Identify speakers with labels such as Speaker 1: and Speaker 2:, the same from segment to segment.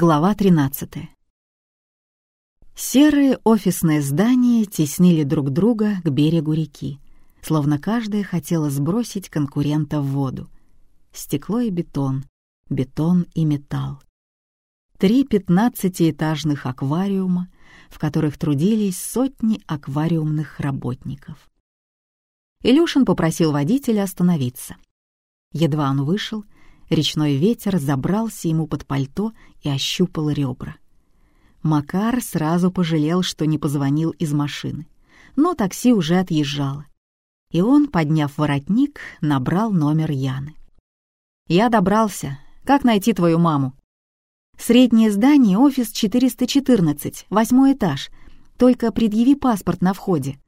Speaker 1: Глава 13. Серые офисные здания теснили друг друга к берегу реки, словно каждая хотела сбросить конкурента в воду. Стекло и бетон, бетон и металл. Три пятнадцатиэтажных аквариума, в которых трудились сотни аквариумных работников. Илюшин попросил водителя остановиться. Едва он вышел — Речной ветер забрался ему под пальто и ощупал ребра. Макар сразу пожалел, что не позвонил из машины. Но такси уже отъезжало. И он, подняв воротник, набрал номер Яны. «Я добрался. Как найти твою маму?» «Среднее здание, офис 414, восьмой этаж. Только предъяви паспорт на входе».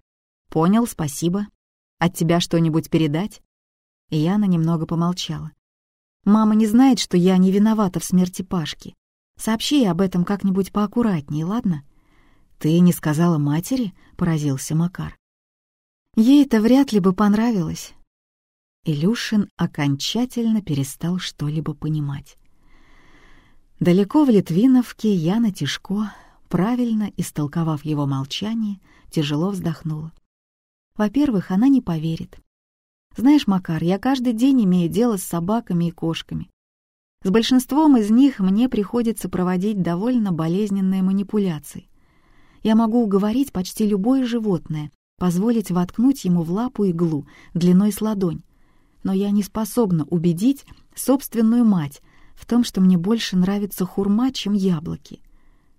Speaker 1: «Понял, спасибо. От тебя что-нибудь передать?» Яна немного помолчала. Мама не знает, что я не виновата в смерти Пашки. Сообщи ей об этом как-нибудь поаккуратнее, ладно?» «Ты не сказала матери?» — поразился Макар. «Ей это вряд ли бы понравилось». Илюшин окончательно перестал что-либо понимать. Далеко в Литвиновке Яна Тишко, правильно истолковав его молчание, тяжело вздохнула. Во-первых, она не поверит. Знаешь, Макар, я каждый день имею дело с собаками и кошками. С большинством из них мне приходится проводить довольно болезненные манипуляции. Я могу уговорить почти любое животное, позволить воткнуть ему в лапу иглу длиной с ладонь. Но я не способна убедить собственную мать в том, что мне больше нравится хурма, чем яблоки.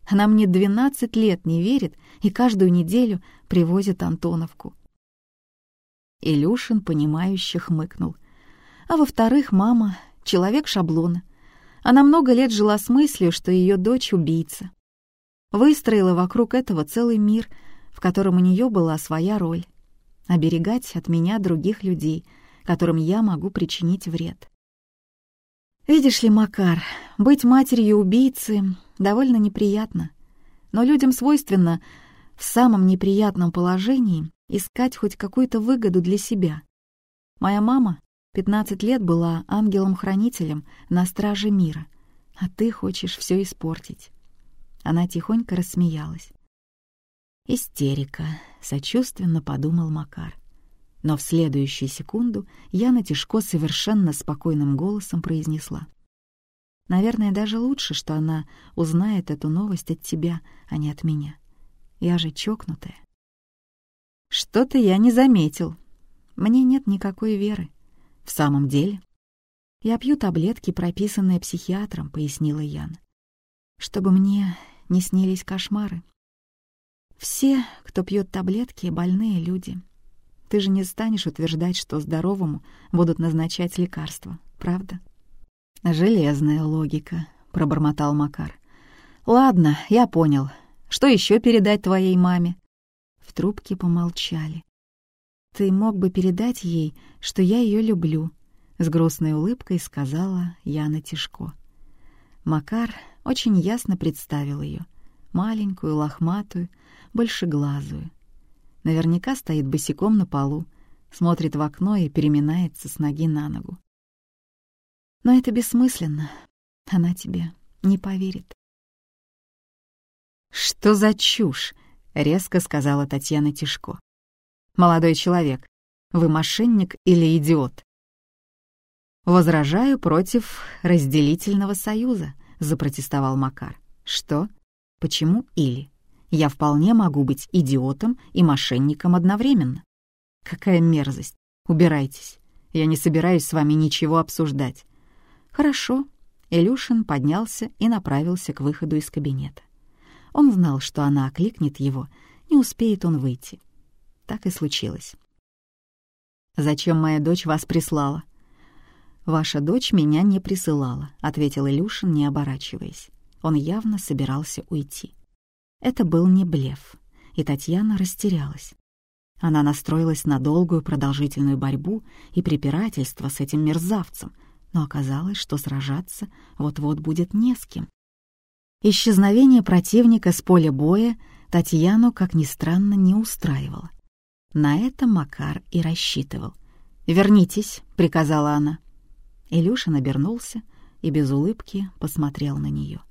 Speaker 1: Она мне 12 лет не верит и каждую неделю привозит Антоновку. Илюшин, понимающе хмыкнул. А во-вторых, мама — человек шаблона. Она много лет жила с мыслью, что ее дочь — убийца. Выстроила вокруг этого целый мир, в котором у нее была своя роль — оберегать от меня других людей, которым я могу причинить вред. Видишь ли, Макар, быть матерью убийцы довольно неприятно, но людям свойственно в самом неприятном положении искать хоть какую-то выгоду для себя. Моя мама 15 лет была ангелом-хранителем на страже мира, а ты хочешь все испортить. Она тихонько рассмеялась. Истерика, сочувственно подумал Макар. Но в следующую секунду Яна Тишко совершенно спокойным голосом произнесла. «Наверное, даже лучше, что она узнает эту новость от тебя, а не от меня. Я же чокнутая». Что-то я не заметил. Мне нет никакой веры. В самом деле. Я пью таблетки, прописанные психиатром, пояснила Ян. Чтобы мне не снились кошмары. Все, кто пьет таблетки, больные люди. Ты же не станешь утверждать, что здоровому будут назначать лекарства, правда? Железная логика, пробормотал Макар. Ладно, я понял. Что еще передать твоей маме? В трубке помолчали. «Ты мог бы передать ей, что я ее люблю», — с грустной улыбкой сказала Яна Тишко. Макар очень ясно представил ее, маленькую, лохматую, большеглазую. Наверняка стоит босиком на полу, смотрит в окно и переминается с ноги на ногу. Но это бессмысленно. Она тебе не поверит.
Speaker 2: «Что за чушь?» — резко сказала Татьяна Тишко. «Молодой человек, вы мошенник или идиот?» «Возражаю против разделительного союза», — запротестовал Макар. «Что? Почему или? Я вполне могу быть идиотом и мошенником одновременно. Какая мерзость! Убирайтесь. Я не собираюсь с вами ничего обсуждать». «Хорошо». Илюшин поднялся и направился к выходу из кабинета. Он знал, что она окликнет его, не успеет он выйти. Так и случилось. «Зачем моя дочь вас прислала?» «Ваша дочь меня не присылала», — ответил Илюшин, не оборачиваясь. Он явно собирался уйти. Это был не блеф, и Татьяна растерялась. Она настроилась на долгую продолжительную борьбу и препирательство с этим мерзавцем, но оказалось, что сражаться вот-вот будет не с кем. Исчезновение противника с поля боя Татьяну, как ни странно, не устраивало. На это Макар и рассчитывал. «Вернитесь», — приказала она. Илюшин обернулся и без улыбки посмотрел на нее.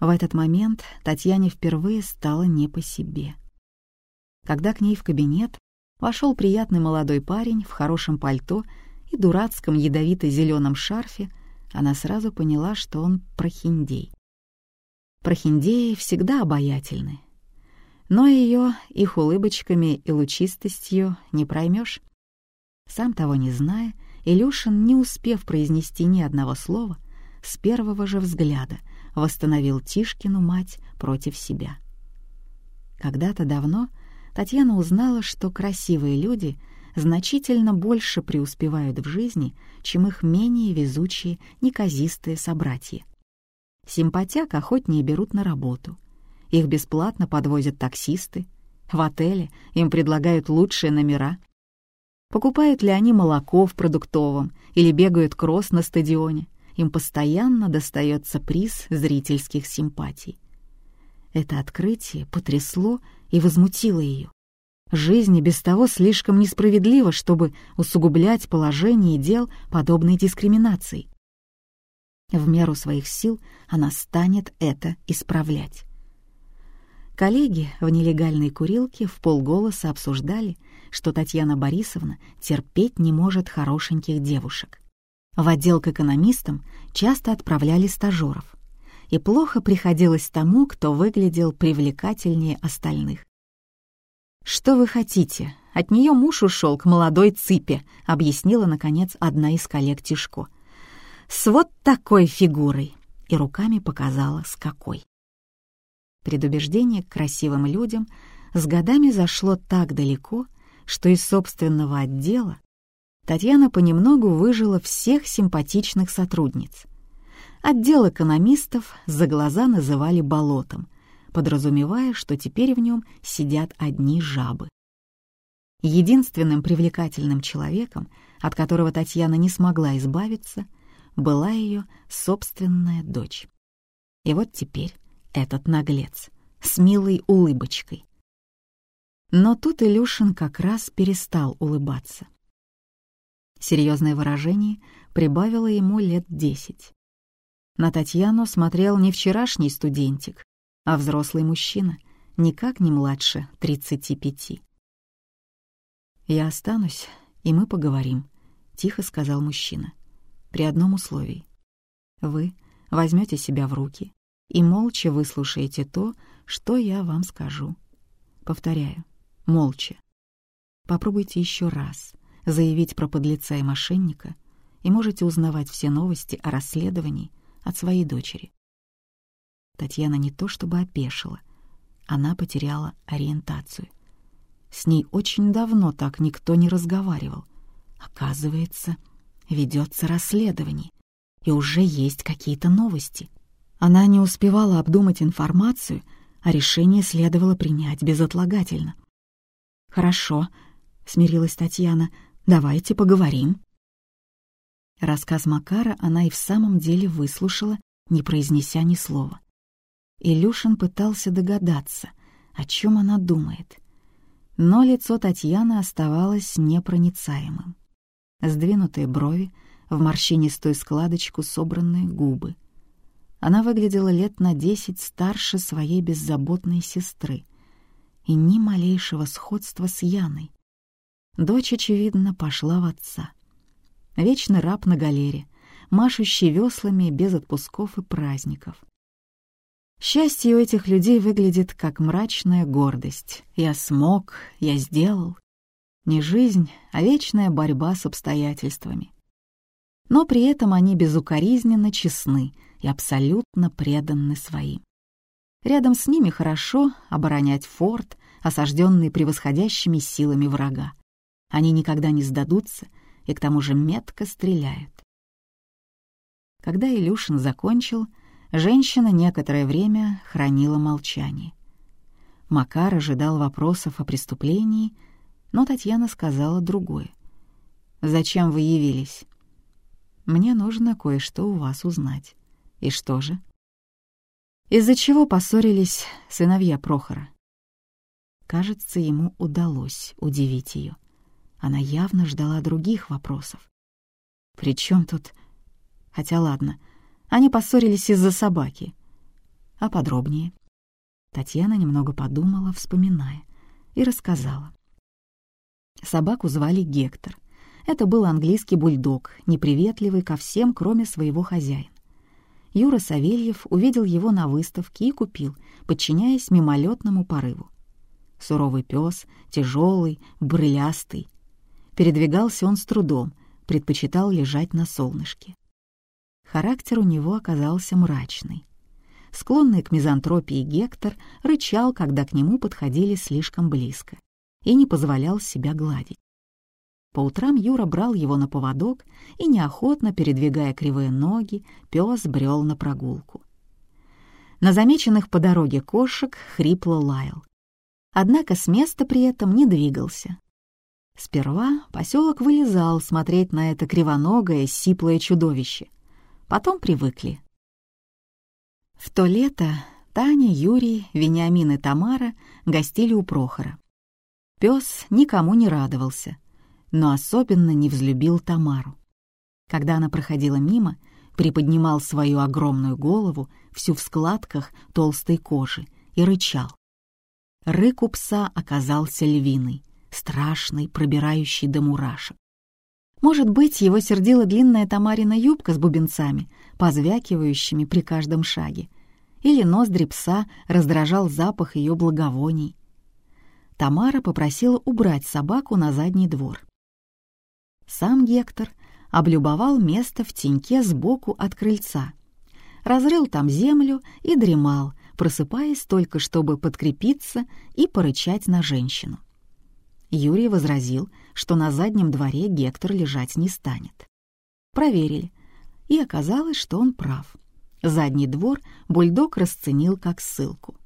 Speaker 1: В этот момент Татьяне впервые стало не по себе. Когда к ней в кабинет вошел приятный молодой парень в хорошем пальто и дурацком ядовито-зеленом шарфе, она сразу поняла, что он прохиндей. Прохиндеи всегда обаятельны, но ее их улыбочками и лучистостью не проймешь. Сам того не зная, Илюшин, не успев произнести ни одного слова, с первого же взгляда восстановил Тишкину мать против себя. Когда-то давно Татьяна узнала, что красивые люди значительно больше преуспевают в жизни, чем их менее везучие, неказистые собратья. Симпатяк охотнее берут на работу. Их бесплатно подвозят таксисты. В отеле им предлагают лучшие номера. Покупают ли они молоко в продуктовом или бегают кросс на стадионе, им постоянно достается приз зрительских симпатий. Это открытие потрясло и возмутило ее. Жизнь и без того слишком несправедлива, чтобы усугублять положение дел подобной дискриминацией. В меру своих сил она станет это исправлять. Коллеги в нелегальной курилке в полголоса обсуждали, что Татьяна Борисовна терпеть не может хорошеньких девушек. В отдел к экономистам часто отправляли стажеров, и плохо приходилось тому, кто выглядел привлекательнее остальных. «Что вы хотите? От нее муж ушел к молодой цыпе», — объяснила, наконец, одна из коллег Тишко. «С вот такой фигурой!» и руками показала, с какой. Предубеждение к красивым людям с годами зашло так далеко, что из собственного отдела Татьяна понемногу выжила всех симпатичных сотрудниц. Отдел экономистов за глаза называли болотом, подразумевая, что теперь в нем сидят одни жабы. Единственным привлекательным человеком, от которого Татьяна не смогла избавиться, была ее собственная дочь. И вот теперь этот наглец с милой улыбочкой. Но тут Илюшин как раз перестал улыбаться. Серьезное выражение прибавило ему лет десять. На Татьяну смотрел не вчерашний студентик, а взрослый мужчина, никак не младше тридцати пяти. «Я останусь, и мы поговорим», — тихо сказал мужчина. «При одном условии. Вы возьмете себя в руки и молча выслушаете то, что я вам скажу. Повторяю, молча. Попробуйте еще раз заявить про подлеца и мошенника, и можете узнавать все новости о расследовании от своей дочери. Татьяна не то чтобы опешила, она потеряла ориентацию. С ней очень давно так никто не разговаривал. Оказывается, ведется расследование, и уже есть какие-то новости. Она не успевала обдумать информацию, а решение следовало принять безотлагательно. «Хорошо», — смирилась Татьяна, — «давайте поговорим». Рассказ Макара она и в самом деле выслушала, не произнеся ни слова. Илюшин пытался догадаться, о чем она думает. Но лицо Татьяны оставалось непроницаемым. Сдвинутые брови, в морщинистую складочку собранные губы — она выглядела лет на десять старше своей беззаботной сестры и ни малейшего сходства с Яной. Дочь, очевидно, пошла в отца. Вечный раб на галере, машущий веслами без отпусков и праздников. Счастье у этих людей выглядит как мрачная гордость. Я смог, я сделал. Не жизнь, а вечная борьба с обстоятельствами. Но при этом они безукоризненно честны — и абсолютно преданы своим. Рядом с ними хорошо оборонять форт, осажденный превосходящими силами врага. Они никогда не сдадутся и к тому же метко стреляют. Когда Илюшин закончил, женщина некоторое время хранила молчание. Макар ожидал вопросов о преступлении, но Татьяна сказала другое. «Зачем вы явились?» «Мне нужно кое-что у вас узнать». И что же? Из-за чего поссорились сыновья Прохора? Кажется, ему удалось удивить ее. Она явно ждала других вопросов. При чем тут... Хотя ладно, они поссорились из-за собаки.
Speaker 2: А подробнее? Татьяна немного подумала, вспоминая, и рассказала. Собаку звали Гектор. Это был английский бульдог, неприветливый ко всем, кроме своего хозяина. Юра Савельев увидел его на выставке и купил, подчиняясь мимолетному порыву. Суровый пес, тяжелый, брылястый. Передвигался он с трудом, предпочитал лежать на солнышке. Характер у него оказался мрачный. Склонный к мизантропии Гектор рычал, когда к нему подходили слишком близко, и не позволял себя гладить. По утрам Юра брал его на поводок, и неохотно, передвигая кривые ноги, пес брел на прогулку. На замеченных по дороге кошек хрипло лаял. Однако с места при этом не двигался. Сперва поселок вылезал смотреть на это кривоногое, сиплое чудовище. Потом привыкли. В то лето Таня, Юрий, Вениамин и Тамара гостили у Прохора. Пес никому не радовался, но особенно не взлюбил Тамару. Когда она проходила мимо, приподнимал свою огромную голову, всю в складках толстой кожи, и рычал. Рык у пса оказался львиный, страшный, пробирающий до мурашек. Может быть, его сердила длинная Тамарина юбка с бубенцами, позвякивающими при каждом шаге, или ноздри пса раздражал запах ее благовоний. Тамара попросила убрать собаку на задний двор. Сам Гектор облюбовал место в теньке сбоку от крыльца, разрыл там землю и дремал, просыпаясь только, чтобы подкрепиться и порычать на женщину. Юрий возразил, что на заднем дворе Гектор лежать не станет. Проверили, и оказалось, что он прав. Задний двор бульдог расценил как ссылку.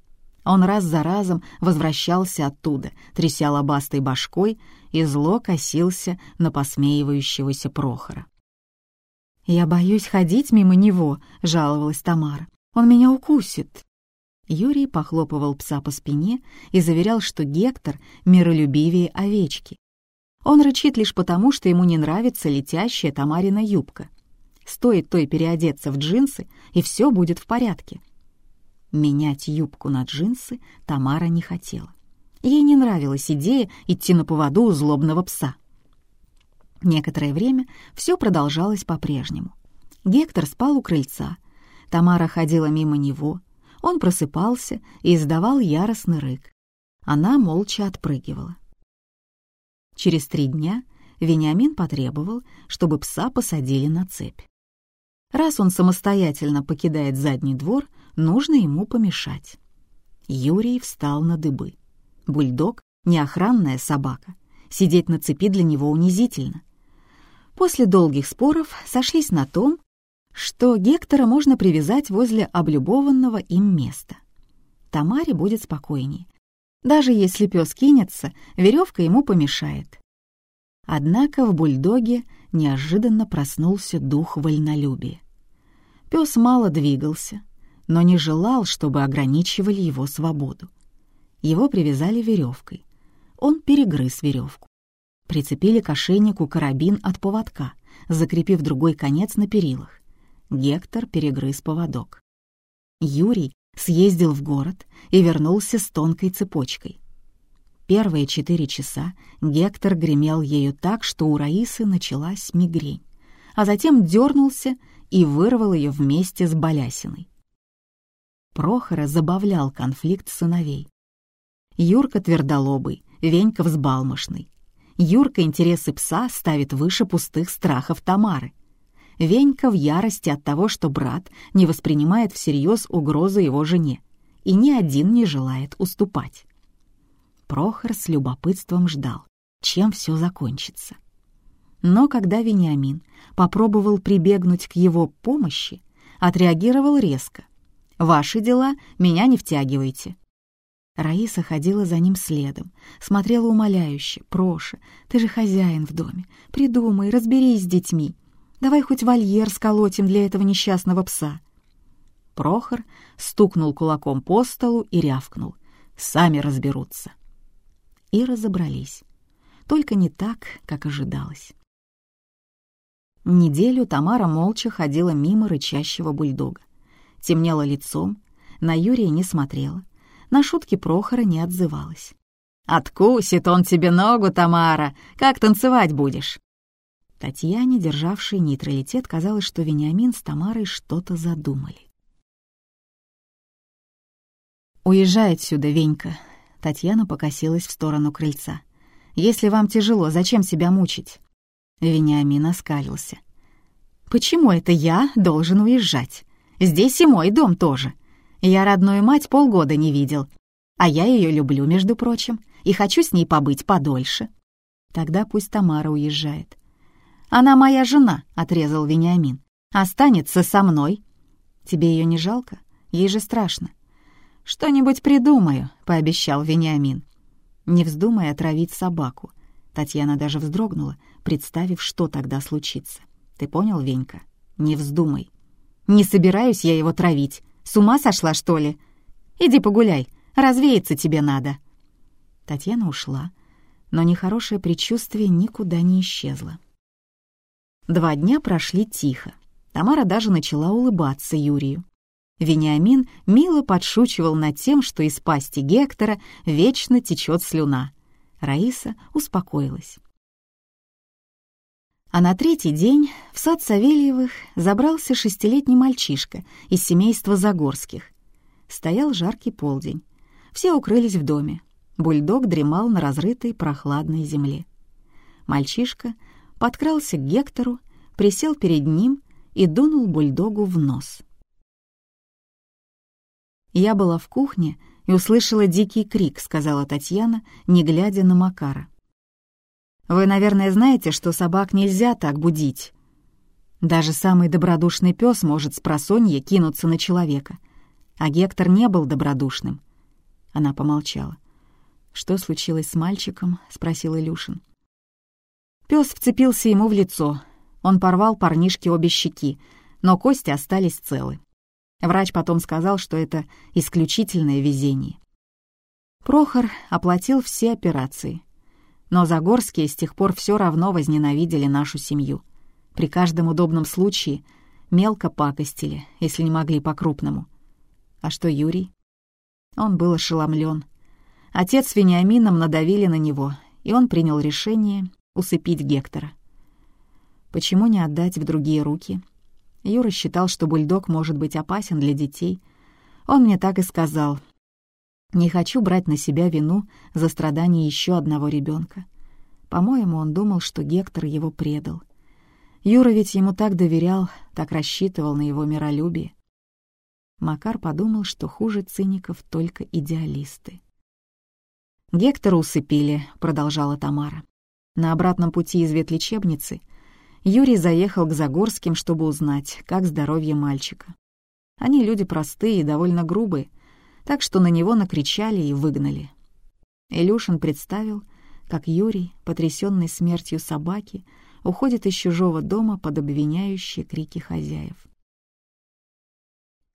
Speaker 2: Он раз за разом возвращался оттуда, тряся лобастой башкой, и зло косился на посмеивающегося Прохора. «Я боюсь ходить мимо него», — жаловалась Тамара. «Он меня укусит». Юрий похлопывал пса по спине и заверял, что Гектор миролюбивее овечки. Он рычит лишь потому, что ему не нравится летящая Тамарина юбка. Стоит той переодеться в джинсы, и все будет в порядке. Менять юбку на джинсы Тамара не хотела. Ей не нравилась идея идти на поводу у злобного пса. Некоторое время все продолжалось по-прежнему. Гектор спал у крыльца. Тамара ходила мимо него — он просыпался и издавал яростный рык. Она молча отпрыгивала. Через три дня Вениамин потребовал, чтобы пса посадили на цепь. Раз он самостоятельно покидает задний двор, нужно ему помешать. Юрий встал на дыбы. Бульдог — не охранная собака. Сидеть на цепи для него унизительно. После долгих споров сошлись на том, что Гектора можно привязать возле облюбованного им места. Тамаре будет спокойней. Даже если пес кинется, веревка ему помешает. Однако в бульдоге неожиданно проснулся дух вольнолюбия. Пес мало двигался, но не желал, чтобы ограничивали его свободу. Его привязали веревкой. Он перегрыз веревку. Прицепили к ошейнику карабин от поводка, закрепив другой конец на перилах. Гектор перегрыз поводок. Юрий съездил в город и вернулся с тонкой цепочкой. Первые четыре часа Гектор гремел ею так, что у Раисы началась мигрень, а затем дернулся и вырвал ее вместе с балясиной. Прохора забавлял конфликт сыновей. Юрка твердолобый, Венька взбалмошный. Юрка интересы пса ставит выше пустых страхов Тамары — Венька в ярости от того, что брат не воспринимает всерьез угрозы его жене, и ни один не желает уступать. Прохор с любопытством ждал, чем все закончится. Но когда Вениамин попробовал прибегнуть к его помощи, отреагировал резко. «Ваши дела, меня не втягивайте». Раиса ходила за ним следом, смотрела умоляюще. «Проша, ты же хозяин в доме. Придумай, разберись с детьми. Давай хоть вольер сколотим для этого несчастного пса». Прохор стукнул кулаком по столу и рявкнул. «Сами разберутся». И разобрались. Только не так, как ожидалось. Неделю Тамара молча ходила мимо рычащего бульдога. Темнела лицом,
Speaker 1: на Юрия не смотрела, на шутки Прохора не отзывалась. «Откусит он тебе ногу, Тамара! Как танцевать будешь?» Татьяне, державшей нейтралитет, казалось, что Вениамин с Тамарой что-то задумали. «Уезжай отсюда, Венька!» Татьяна покосилась в сторону крыльца. «Если вам тяжело, зачем себя мучить?» Вениамин оскалился. «Почему это я должен уезжать? Здесь и мой дом тоже. Я родную мать полгода не видел. А я ее люблю, между прочим, и хочу с ней побыть подольше. Тогда пусть Тамара уезжает. «Она моя жена», — отрезал Вениамин. «Останется со мной». «Тебе ее не жалко? Ей же страшно». «Что-нибудь придумаю», — пообещал Вениамин. Не вздумай отравить собаку. Татьяна даже вздрогнула, представив, что тогда случится. «Ты понял, Венька? Не вздумай». «Не собираюсь я его травить. С ума сошла, что ли? Иди погуляй, развеяться тебе надо». Татьяна ушла, но нехорошее предчувствие никуда не исчезло. Два дня прошли тихо. Тамара даже начала улыбаться Юрию. Вениамин мило подшучивал над тем, что из пасти Гектора вечно течет слюна. Раиса успокоилась. А на третий день в сад Савельевых забрался шестилетний мальчишка из семейства Загорских. Стоял жаркий полдень. Все укрылись в доме. Бульдог дремал на разрытой прохладной земле. Мальчишка подкрался к Гектору, присел перед ним и дунул бульдогу в нос. «Я была в кухне и услышала дикий крик», — сказала Татьяна, не глядя на Макара. «Вы, наверное, знаете, что собак нельзя так будить. Даже самый добродушный пес может с просонья кинуться на человека. А Гектор не был добродушным». Она помолчала. «Что случилось с мальчиком?» — спросил Илюшин. Пес вцепился ему в лицо. Он порвал парнишке обе щеки, но кости остались целы. Врач потом сказал, что это исключительное везение. Прохор оплатил все операции. Но Загорские с тех пор все равно возненавидели нашу семью. При каждом удобном случае мелко пакостили, если не могли по-крупному. А что Юрий? Он был ошеломлен. Отец с Вениамином надавили на него, и он принял решение усыпить Гектора. Почему не отдать в другие руки? Юра считал, что бульдог может быть опасен для детей. Он мне так и сказал. Не хочу брать на себя вину за страдания еще одного ребенка. По-моему, он думал, что Гектор его предал. Юра ведь ему так доверял, так рассчитывал на его миролюбие. Макар подумал, что хуже циников только идеалисты. «Гектора усыпили», — продолжала Тамара. На обратном пути из ветлечебницы Юрий заехал к Загорским, чтобы узнать, как здоровье мальчика. Они люди простые и довольно грубые, так что на него накричали и выгнали. Илюшин представил, как Юрий, потрясенный смертью собаки, уходит из чужого дома под обвиняющие крики хозяев.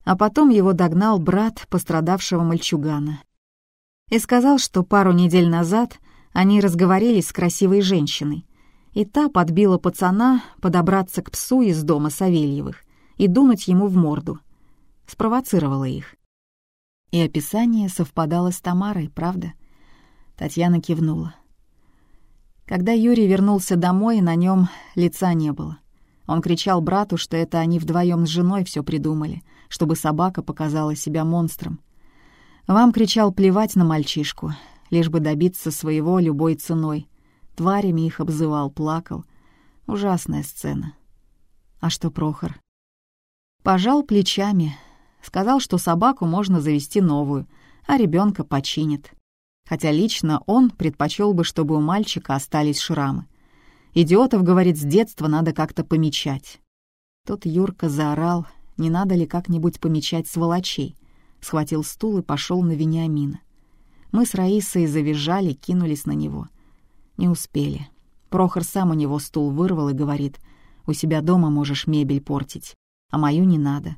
Speaker 1: А потом его догнал брат пострадавшего мальчугана и сказал, что пару недель назад они разговорились с красивой женщиной, и та подбила пацана подобраться к псу из дома Савельевых и дунуть ему в морду. Спровоцировала их. И описание совпадало с Тамарой, правда? Татьяна кивнула. Когда Юрий вернулся домой, на нем лица не было. Он кричал брату, что это они вдвоем с женой все придумали, чтобы собака показала себя монстром. Вам кричал плевать на мальчишку, лишь бы добиться своего любой ценой. Тварями их обзывал, плакал. Ужасная сцена. А что Прохор? Пожал плечами. Сказал, что собаку можно завести новую, а ребенка починит. Хотя лично он предпочел бы, чтобы у мальчика остались шрамы. Идиотов, говорит, с детства надо как-то помечать. Тот Юрка заорал, не надо ли как-нибудь помечать сволочей. Схватил стул и пошел на Вениамина. Мы с Раисой завизжали, кинулись на него. Не успели. Прохор сам у него стул вырвал и говорит, «У себя дома можешь мебель портить, а мою не надо.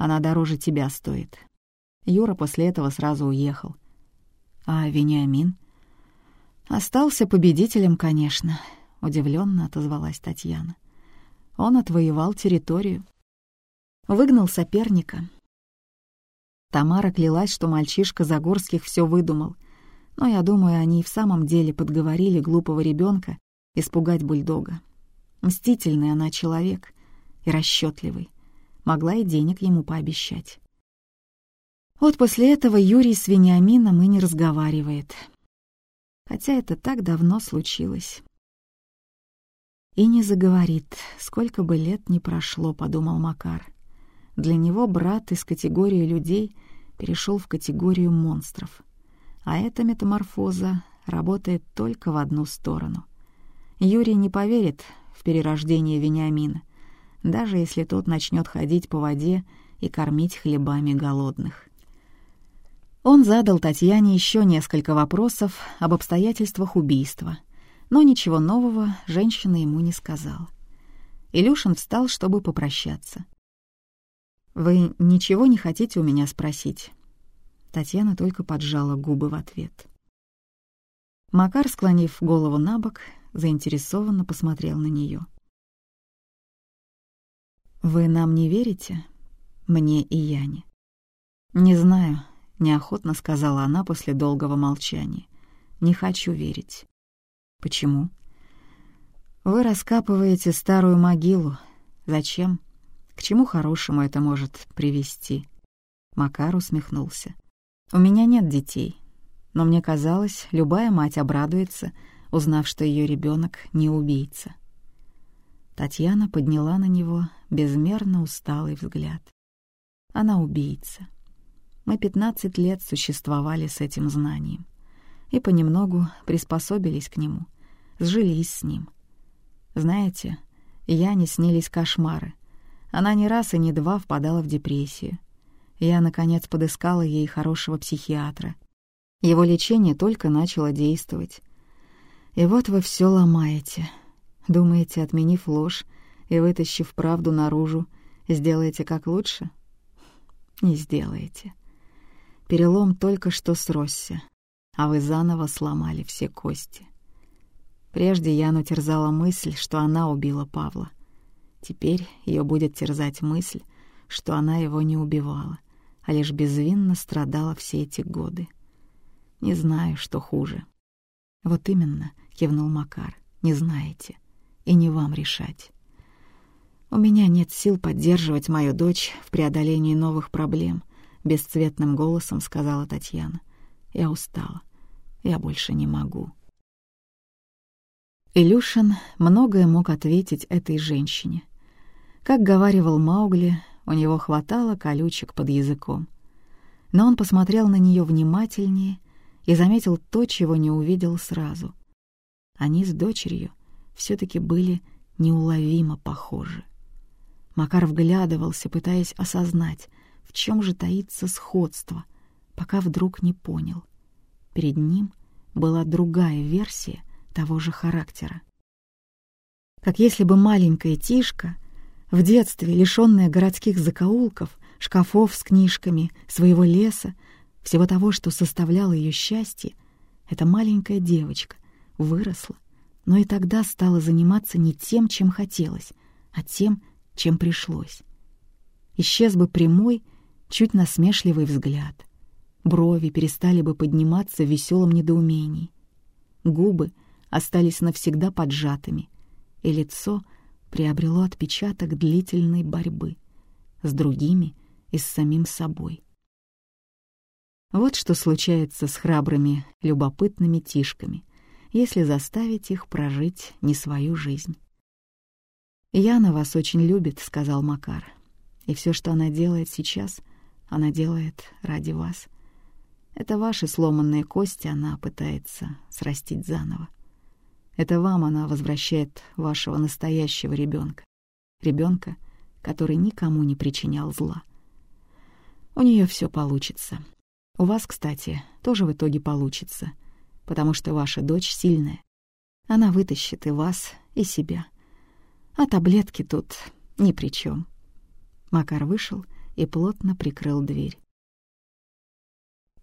Speaker 1: Она дороже тебя стоит». Юра после этого сразу уехал. А Вениамин? Остался победителем, конечно, удивленно отозвалась Татьяна. Он отвоевал территорию. Выгнал соперника. Тамара клялась, что мальчишка Загорских все выдумал, но я думаю, они и в самом деле подговорили глупого ребенка испугать бульдога. Мстительный она человек и расчетливый. Могла и денег ему пообещать. Вот после этого Юрий с Вениамином и не разговаривает. Хотя это так давно случилось. И не заговорит, сколько бы лет ни прошло, подумал Макар. Для него брат из категории людей перешел в категорию монстров. А эта метаморфоза работает только в одну сторону. Юрий не поверит в перерождение Вениамина, даже если тот начнет ходить по воде и кормить хлебами голодных. Он задал Татьяне еще несколько вопросов об обстоятельствах убийства, но ничего нового женщина ему не сказала. Илюшин встал, чтобы попрощаться. «Вы ничего не хотите у меня спросить?» Татьяна только поджала губы в ответ. Макар, склонив голову на бок, заинтересованно посмотрел на нее. «Вы нам не верите? Мне и Яне?» «Не знаю», — неохотно сказала она после долгого молчания. «Не хочу верить». «Почему?» «Вы раскапываете старую могилу. Зачем? К чему хорошему это может привести?» Макар усмехнулся. «У меня нет детей, но мне казалось, любая мать обрадуется, узнав, что ее ребенок не убийца. Татьяна подняла на него безмерно усталый взгляд. Она убийца. Мы пятнадцать лет существовали с этим знанием и понемногу приспособились к нему, сжились с ним. Знаете, я не снились кошмары. Она не раз и не два впадала в депрессию. Я, наконец, подыскала ей хорошего психиатра. Его лечение только начало действовать. И вот вы все ломаете. Думаете, отменив ложь и вытащив правду наружу, сделаете как лучше? Не сделаете. Перелом только что сросся, а вы заново сломали все кости. Прежде Яну терзала мысль, что она убила Павла. Теперь ее будет терзать мысль, что она его не убивала, а лишь безвинно страдала все эти годы. Не знаю, что хуже. Вот именно, кивнул Макар. Не знаете, и не вам решать. У меня нет сил поддерживать мою дочь в преодолении новых проблем, бесцветным голосом сказала Татьяна. Я устала. Я больше не могу. Илюшин многое мог ответить этой женщине. Как говаривал Маугли, у него хватало колючек под языком. Но он посмотрел на нее внимательнее и заметил то, чего не увидел сразу. Они с дочерью все таки были неуловимо похожи. Макар вглядывался, пытаясь осознать, в чем же таится сходство, пока вдруг не понял. Перед ним была другая версия того же характера. Как если бы маленькая Тишка, в детстве лишённая городских закоулков, шкафов с книжками, своего леса, всего того, что составляло ее счастье, эта маленькая девочка выросла, но и тогда стала заниматься не тем, чем хотелось, а тем, чем пришлось. Исчез бы прямой, чуть насмешливый взгляд. Брови перестали бы подниматься в веселом недоумении. Губы остались навсегда поджатыми, и лицо приобрело отпечаток длительной борьбы с другими и с самим собой. Вот что случается с храбрыми, любопытными тишками, если заставить их прожить не свою жизнь. «Яна вас очень любит», — сказал Макар. «И все, что она делает сейчас, она делает ради вас. Это ваши сломанные кости она пытается срастить заново. Это вам она возвращает вашего настоящего ребенка, ребенка, который никому не причинял зла. У нее все получится. У вас, кстати, тоже в итоге получится, потому что ваша дочь сильная. Она вытащит и вас, и себя. А таблетки тут ни при чем. Макар вышел и плотно прикрыл дверь.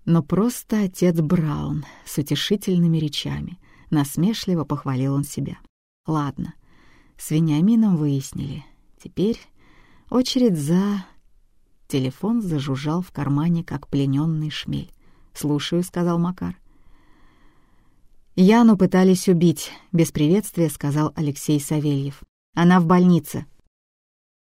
Speaker 1: Но просто отец Браун с утешительными речами, насмешливо похвалил он себя. Ладно, с Вениамином выяснили. Теперь очередь за...
Speaker 2: Телефон зажужжал в кармане, как плененный шмель. «Слушаю», — сказал Макар. «Яну пытались убить», — без приветствия сказал Алексей Савельев. «Она в больнице».